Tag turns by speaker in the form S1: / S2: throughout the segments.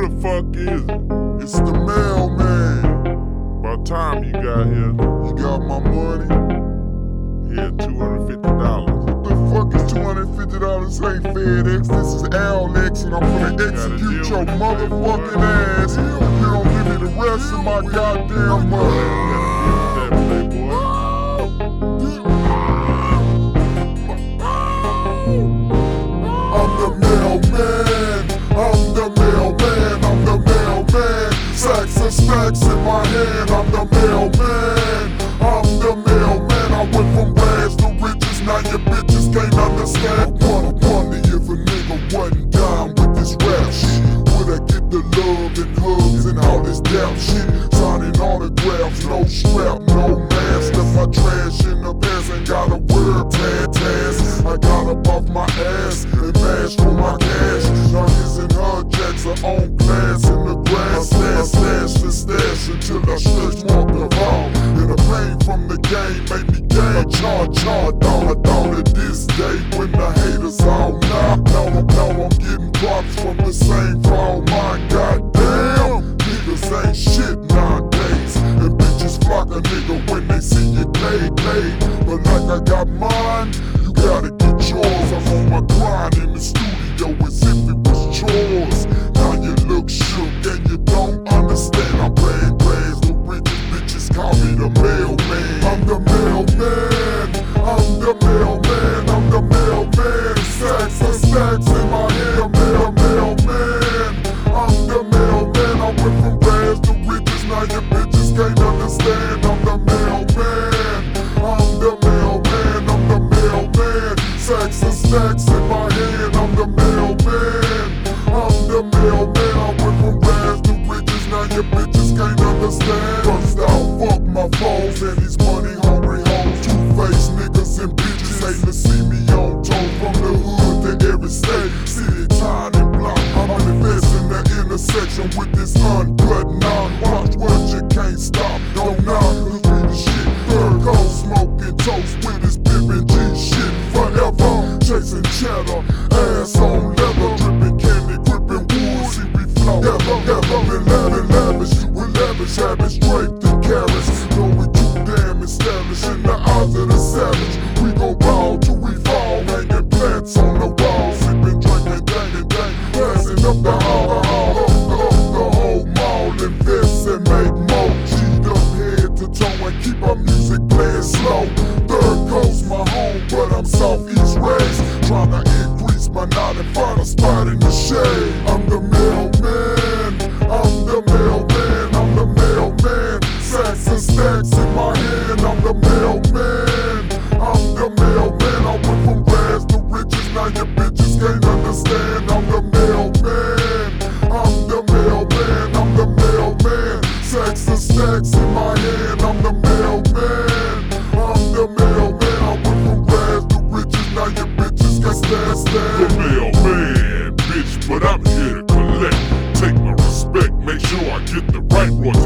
S1: the fuck is it?
S2: It's the mailman.
S1: About time you got here.
S2: You got my money?
S1: Here, $250.
S2: What the fuck is $250? Ain't FedEx. This is Alex, and I'm gonna execute your motherfucking ass. If you don't give me the rest of my goddamn money. And stacks in my hand. I'm the mailman. I'm the mailman. I went from rags to riches. Now your bitches can't understand. Wanna wonder if a nigga wasn't down with this rap shit. Would I get the love and hugs and all this damn shit? Signing autographs, no strap, no mask. Left my trash in the pants and got a word tag task. I got up off my ass and gain. Charge, charge, I thought of this day when the haters all now. Now now I'm getting props from the same fall. My goddamn, niggas ain't shit nowadays. And bitches flock a nigga when they see you paid, paid. But like I got mine, you gotta get yours. I'm on my grind in the studio as if it was chores. Stacks in my hand. I'm the mailman. I'm the mailman. I went from rags to riches. Now your bitches can't understand. First out, fuck my foes and these money hungry hoes. Two faced niggas and bitches hate to see me on toes from the hood to every state. City, town, and block. I'm investing the intersection with Lavish habits, draped in carats. Know we too damn established in the eyes of the savage. We gon' ball till we fall. Hanging plants on the wall. Sipping, drinking, dangin', dang. Passing up the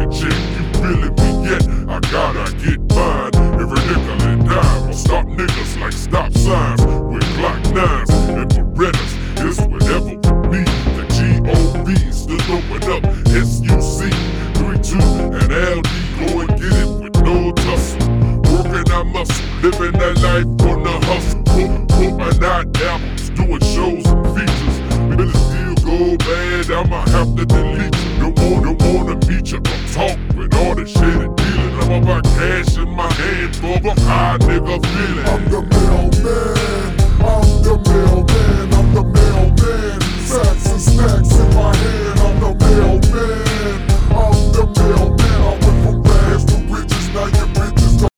S1: right. You feeling me yet? I gotta get mine. Every nickel and dime. I'll stop niggas like stop signs with Glock 9s and Berettas. It's whatever with me. The G.O.B. still throwing up S.U.C. 3-2 and LD. Go and get it with no tussle. Working our muscle, living that life on the hustle. Put, putting out albums, doing shows and features. If this deal go bad, I'ma have to I cash in my hand for the high nigga feeling. I'm the mailman.
S2: I'm the mailman.